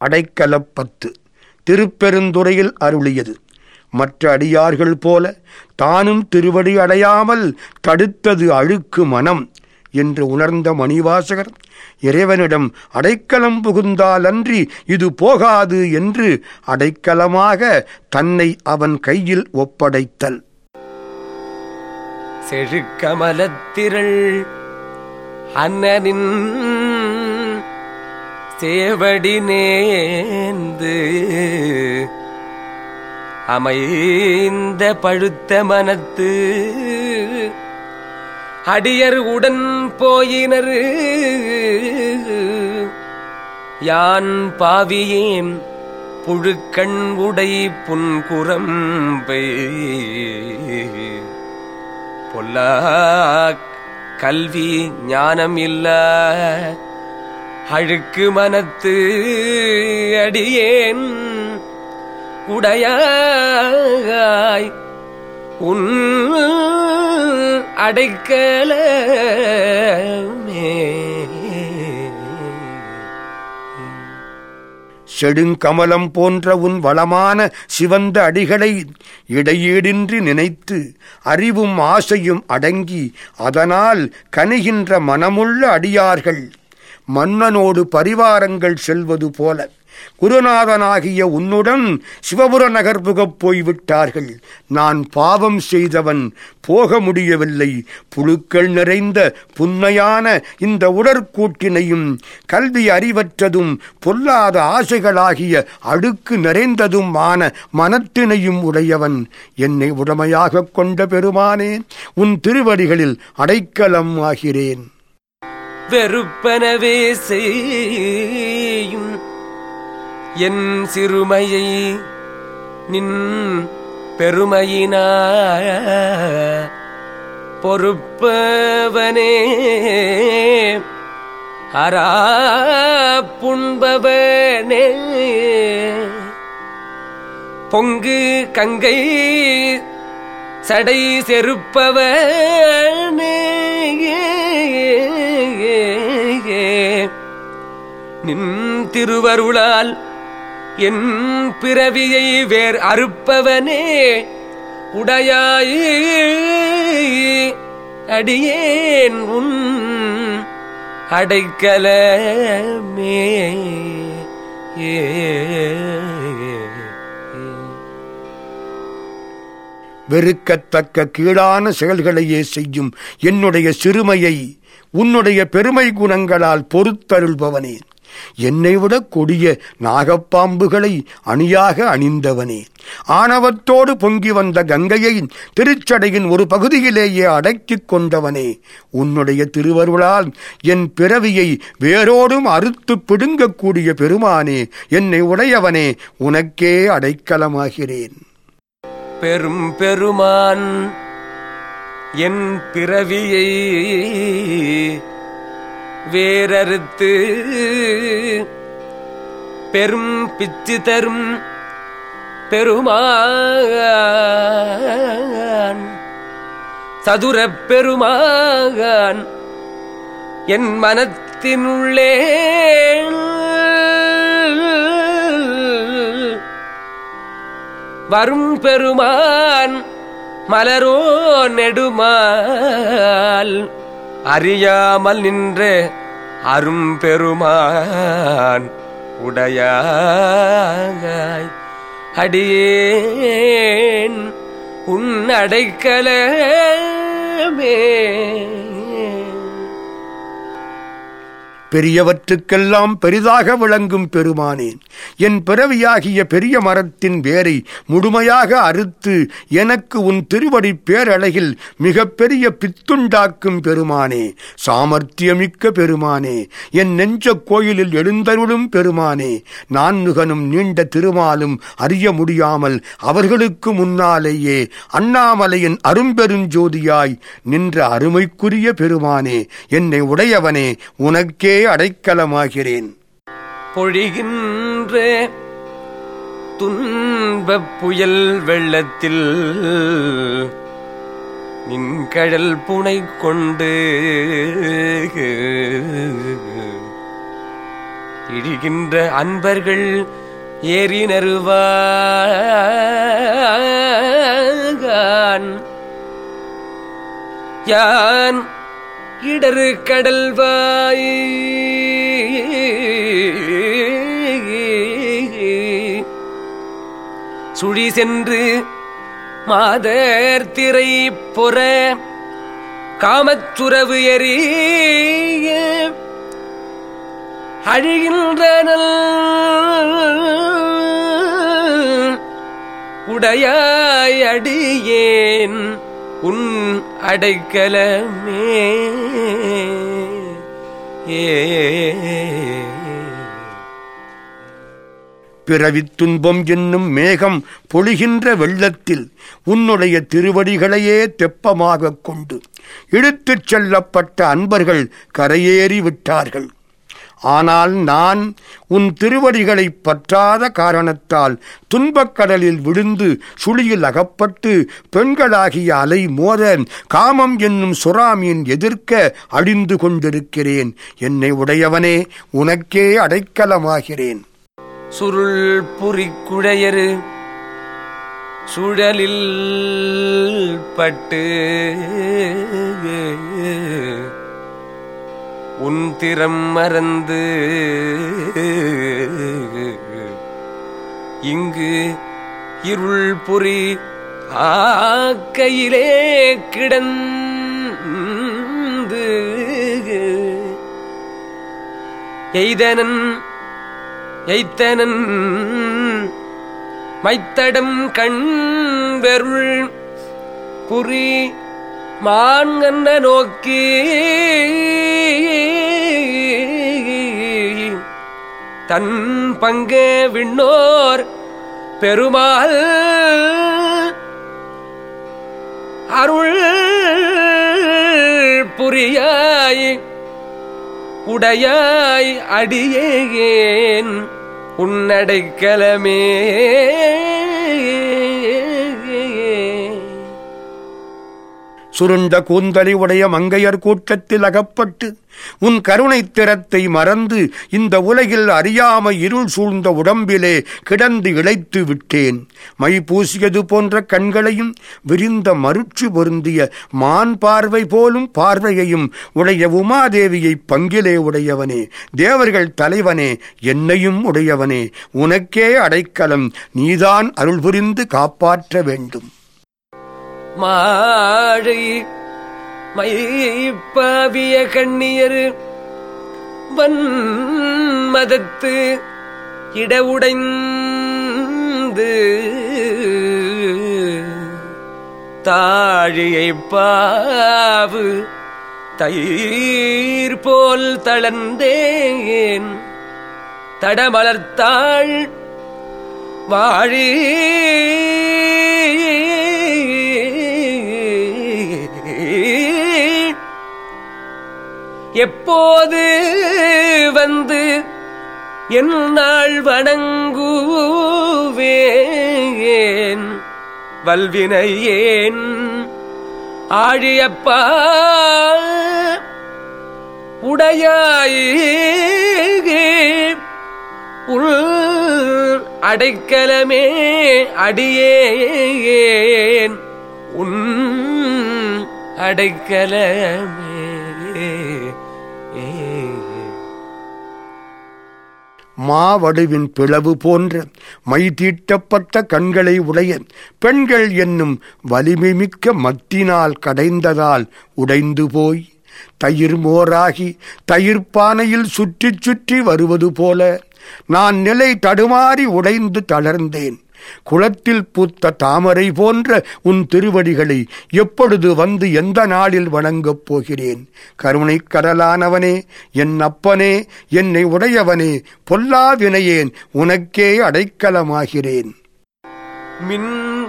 அடைக்கலப்பத்து திருப்பெருந்துறையில் அருளியது. மற்ற அடியார்கள் போல தானும் திருவடி அடையாமல் தடுத்தது அழுக்கு மனம் என்று உணர்ந்த மணிவாசகர் இறைவனிடம் அடைக்கலம் புகுந்தாலன்றி இது போகாது என்று அடைக்கலமாக தன்னை அவன் கையில் ஒப்படைத்தல். செழுக்கமலத்திரள் அண்ணனின் தேவடி நேர்ந்து அமைந்த பழுத்த மனத்து அடியர் உடன் போயினர். யான் பாவியேன் புழுக்கண் உடை புன்குரம்பை. பொல்லா கல்வி ஞானம் இல்லை அழுக்கு மனத்து அடியேன். உடையாய் உன் அடைக்கலமே. செடுங்கமலம் போன்ற உன் வளமான சிவந்த அடிகளை இடையீடின்றி நினைத்து அறிவும் ஆசையும் அடங்கி அதனால் கனிகின்ற மனமுள்ள அடியார்கள். மன்னனோடு பரிவாரங்கள் செல்வது போல குருநாதனாகிய உன்னுடன் சிவபுர நகர் புகப் போய்விட்டார்கள். நான் பாவம் செய்தவன் போக முடியவில்லை. புழுக்கள் நிறைந்த புன்மையான இந்த உடற்கூட்டினையும் கல்வி அறிவற்றதும் பொல்லாத ஆசைகளாகிய அடுக்கு நிறைந்ததுமான மனத்தினையும் உடையவன். என்னை உடமையாகக் கொண்ட பெருமானே உன் திருவடிகளில் அடைக்கலம் ஆகிறேன். வெறுப்பனவே செய்யும். என் சிறுமையை நின் பெருமையினா பொறுப்பவனே. அரா புண்பவனே பொங்கு கங்கை சடை செருப்பவன். நின் திருவருளால் என் பிறவியை வேர் அறுப்பவனே உடையாய் அடியேன் உன் அடைக்கலமே. ஏ வெறுக்கத்தக்க கீழான செயல்களையே செய்யும் என்னுடைய சிறுமையை உன்னுடைய பெருமை குணங்களால் பொறுத்தருள்பவனே என்னை விட கொடிய நாகப்பாம்புகளை அணியாக அணிந்தவனே. ஆணவத்தோடு பொங்கி வந்த கங்கையை திருச்சடையின் ஒரு பகுதியிலேயே அடக்கிக் கொண்டவனே. உன்னுடைய திருவருளால் என் பிறவியை வேரோடும் அறுத்து பிடுங்கக்கூடிய பெருமானே என்னை உடையவனே உனக்கே அடைக்கலமாகிறேன். பெரும் பெருமான் என் பிறவியை வேரறுத்து பெரும் பிச்சு தரும் பெருமான். சதுரப் பெருமான் என் மனத்தினுள்ளே வரும் பெருமான் மலரோ நெடுமால். அறியாமல் நின்ற அரும் பெருமான் உடையாய் அடியேன் உன் அடைக்கலமே பெரியவற்றுக்கெல்லாம் பெரிதாக விளங்கும் பெருமானேன் என் பிறவியாகிய பெரிய மரத்தின் வேரை முழுமையாக அறுத்து எனக்கு உன் திருவடி பேரழகில் மிகப்பெரிய பித்துண்டாக்கும் பெருமானே சாமர்த்தியமிக்க பெருமானே என் நெஞ்ச கோயிலில் எழுந்தருளும் பெருமானே நான் நுகனும் நீண்ட திருமாலும் அறிய முடியாமல் அவர்களுக்கு முன்னாலேயே அண்ணாமலையின் அரும்பெருஞ்சோதியாய் நின்ற அருமைக்குரிய பெருமானே என்னை உடையவனே உனக்கே அடைக்கலமாகிறேன். பொழிகின்ற துன்பப் புயல் வெள்ளத்தில் நின்கடல் புனை கொண்டு இடுகின்ற அன்பர்கள் ஏறி நறுவான். யான் இடரு கடல்வாய். சுழி சென்று மாதர் திரை பொற காமத்துறவு எறிய அழிகின்றனல் உடையாய் அடியேன். உன் அடைக்கலமே. ஏ. பிறவித் துன்பம் என்னும் மேகம் பொழிகின்ற வெள்ளத்தில் உன்னுடைய திருவடிகளையே தெப்பமாகக் கொண்டு இழுத்துச் செல்லப்பட்ட அன்பர்கள் கரையேறி விட்டார்கள் ஆனால் நான் உன் திருவடிகளைப் பற்றாத காரணத்தால் துன்பக்கடலில் விழுந்து சுழியில் அகப்பட்டு பெண்களாகிய அலை மோத காமம் என்னும் சுறாமியின் எதிர்க்க அழிந்து கொண்டிருக்கிறேன். என்னை உடையவனே உனக்கே அடைக்கலமாகிறேன். சுருள் புரிக்குடையரு சுழலில் பட்டு உன் திறம் மறந்து இங்கு இருள் புரி ஆக்கையிலே கிடந்து எய்தனன் எய்த்தனன் மைத்தடம் கண் வெருள் குறி மான்கண்ண நோக்கி தன் பங்கு விண்ணோர் பெருமாள். அருள் புரியாய் உடையாய் அடியேன். உன்னடைக்கலமே சுருண்ட கூந்தலை உடைய மங்கையர் கூட்டத்தில் அகப்பட்டு உன் கருணைத் திறத்தை மறந்து இந்த உலகில் அறியாம இருள் சூழ்ந்த உடம்பிலே கிடந்து இழைத்து விட்டேன். மை பூசியது போன்ற கண்களையும் விரிந்த மருட்சி பொருந்திய மான் பார்வை போலும் பார்வையையும் உடைய உமாதேவியை பங்கிலே உடையவனே தேவர்கள் தலைவனே என்னையும் உடையவனே உனக்கே அடைக்கலம் நீதான் அருள் புரிந்து காப்பாற்ற வேண்டும். மாழை மைப்பாவிய கண்ணியர் வன்மதத்து இடவுடைந்து தாழியை பாவு தயிர் போல் தளர்ந்தேன் தடமலர்த்தாள் வாழி எப்போது வந்து என் நாள் வணங்குவேன்? வல்வினையேன் ஆழியப்பா? உடையாயே உள் அடைக்கலமே அடியேன். உன் அடைக்கலமே மாவடுவின் பிளவு போன்ற மை தீட்டப்பட்ட கண்களை உடைய பெண்கள் என்னும் வலிமை மிக்க மத்தினால் கடைந்ததால் உடைந்து போய் தயிர் மோராகி தயிர் பானையில் சுற்றிச் சுற்றி வருவது போல நான் நிலை தடுமாறி உடைந்து தளர்ந்தேன். குளத்தில் பூத்த தாமரை போன்ற உன் திருவடிகளை எப்பொழுது வந்து எந்த நாளில் வணங்கப் போகிறேன்? கருணைக் கடலானவனே என் அப்பனே என்னை உடையவனே பொல்லாவினையேன் உனக்கே அடைக்கலமாகிறேன். மின்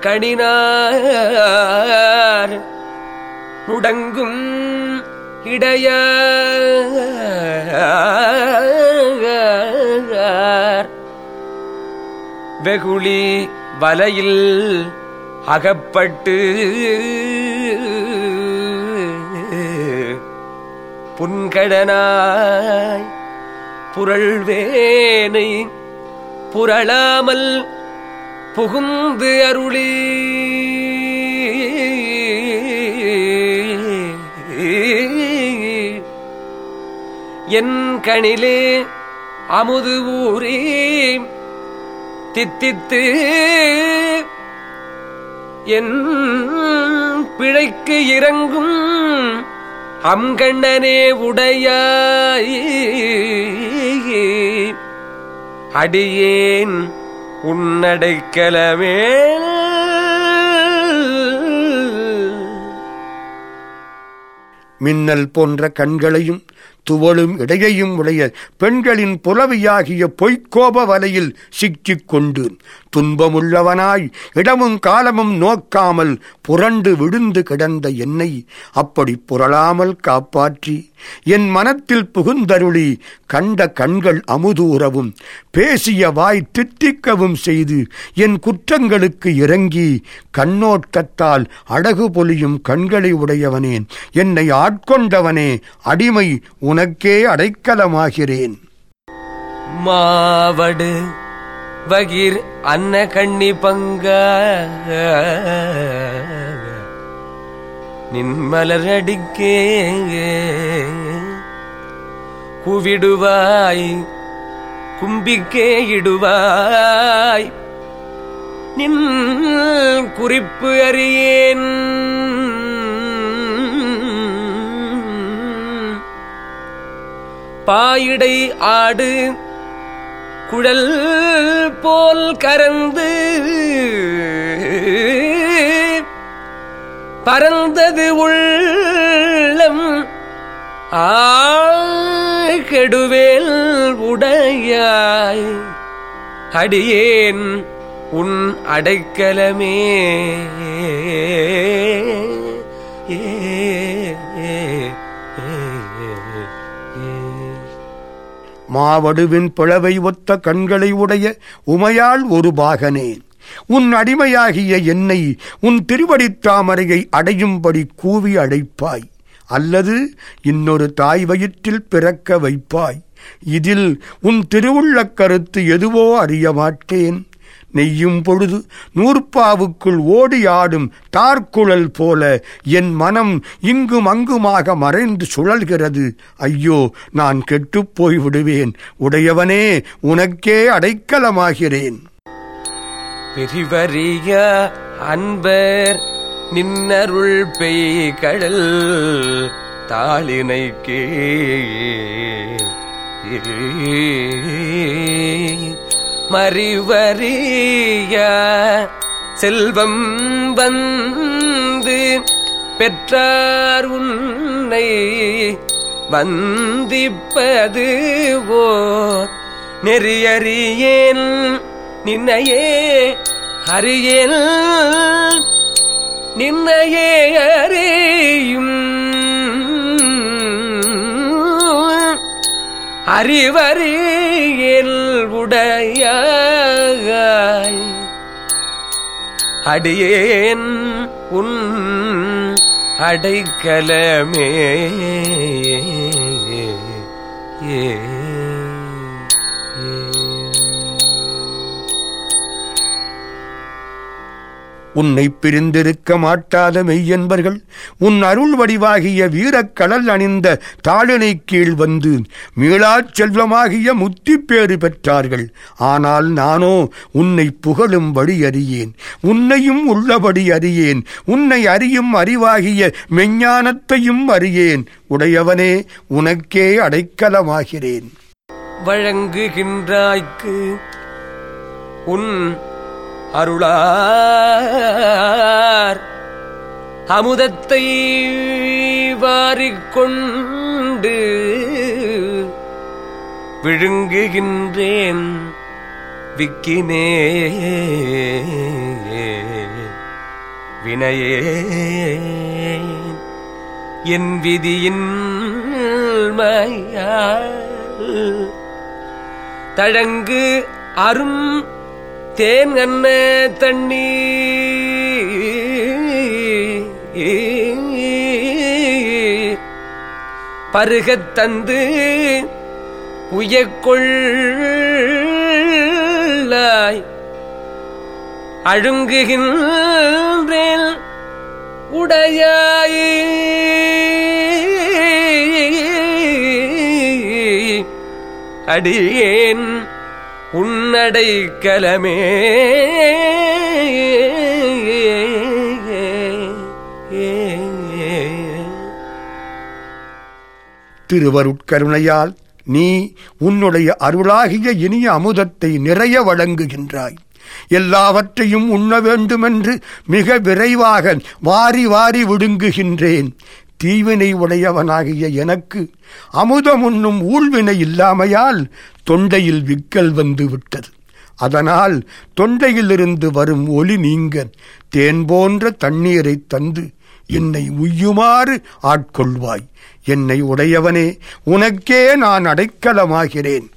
கணினார் முடங்கும் இடையார் வெகுளி வலையில் அகப்பட்டு புன்கடனாய் புரள்வேனை புரளாமல் புகுந்து அருளி. என் கணிலே அமுது ஊரே தித்தித்து என் பிழைக்கு இறங்கும் அம்கண்ணனே உடையாய் அடியேன் உன்னடைக்கலமே. மின்னல் போன்ற கண்களையும் துவளும் இடையையும் உடைய பெண்களின் புலவியாகிய பொய்க்கோப வலையில் சிக்கிக் கொண்டு துன்பமுள்ளவனாய் இடமும் காலமும் நோக்காமல் புரண்டு விழுந்து கிடந்த என்னை அப்படி புரளாமல் காப்பாற்றி என் மனத்தில் புகுந்தருளி கண்ட கண்கள் அமுதூறவும் பேசிய வாய் தித்திக்கவும் செய்து என் குற்றங்களுக்கு இறங்கி கண்ணோட்டத்தால் அழகு பொலியும் கண்களை உடையவனேன் என்னை ஆட்கொண்டவனே அடிமை உனக்கே அடைக்கலமாகிறேன். மாவடு வகிர் அன்ன கண்ணி பங்க. நின்மலரடிக்கே. குவிடுவாய் கும்பிக்கே இடுவாய். நின் குறிப்பு அறியேன். பாயிடை ஆடு குழல் போல் கரந்து பறந்தது உள்ளம் ஆகெடுவேல் உடையாய். அடியேன் உன் அடைக்கலமே. மாவடுவின் பிளவை ஒத்த கண்களை உடைய உமையால் ஒரு பாகனே. உன் அடிமையாகிய என்னை உன் திருவடித் தாமரையை அடையும்படி கூவி அழைப்பாய். அல்லது இன்னொரு தாய் வயிற்றில் பிறக்க வைப்பாய். இதில் உன் திருவுள்ள கருத்து எதுவோ அறிய மாட்டேன். நெய்யும் பொழுது நூற்பாவுக்குள் ஓடி ஆடும் தார்குழல் போல என் மனம் இங்கும் அங்குமாக மறைந்து சுழல்கிறது. ஐயோ நான் கெட்டுப் போய் விடுவேன் உடையவனே உனக்கே அடைக்கலமாகிறேன். பிரிவறிய அன்பர் நின்னருள் பெய்கடல் தாளினை தாளினைக்கே. மறிவறிய செல்வம் வந்து பெற்றார் உன்னை வந்திப்பது ஓ நெறியறியேன் நின்னையே அறியேன் நின்னையே அறியும் அறிவறிய உடையாய். அடியேன் உன் அடைக்கலமே. ஏ உன்னை பிரிந்திருக்க மாட்டாத மெய்யன்பர்கள் உன் அருள் வடிவாகிய வீரக்கடல் அணிந்த தாளினை கீழ் வந்து மீளாச் செல்வமாகிய முத்திப்பேறு பெற்றார்கள். ஆனால் நானோ உன்னை புகழும் வழி அறியேன். உன்னையும் உள்ளபடி அறியேன். உன்னை அறியும் அறிவாகிய மெஞ்ஞானத்தையும் அறியேன். உடையவனே உனக்கே அடைக்கலமாகிறேன். வழங்குகின்றாய்க்கு உன் அருளார். அமுதத்தை வாரிக்கொண்டு விழுங்குகின்றேன் விக்கினே. வினையே என் விதியின் மையால் தழங்கு அரும் தேன் அன்ன தண்ணி. பருகத் தந்து உயக்கொள்ளாய் அழுங்குகின்றேன் உடையாய். அடியேன் உன்னடை கலமே திருவருட்கருணையால் நீ உன்னுடைய அருளாகிய இனிய அமுதத்தை நிறைய வழங்குகின்றாய். எல்லாவற்றையும் உண்ண வேண்டுமென்று மிக விரைவாக வாரி வாரி விடுங்குகின்றேன். தீவினை உடையவனாகிய எனக்கு அமுதம் உண்ணும் ஊழ்வினை இல்லாமையால் தொண்டையில் விக்கல் வந்து விட்டது. அதனால் தொண்டையிலிருந்து வரும் ஒலி நீங்க தேன் போன்ற தண்ணீரை தந்து என்னை உய்யுமாறு ஆட்கொள்வாய். என்னை உடையவனே உனக்கே நான் அடைக்கலமாகிறேன்.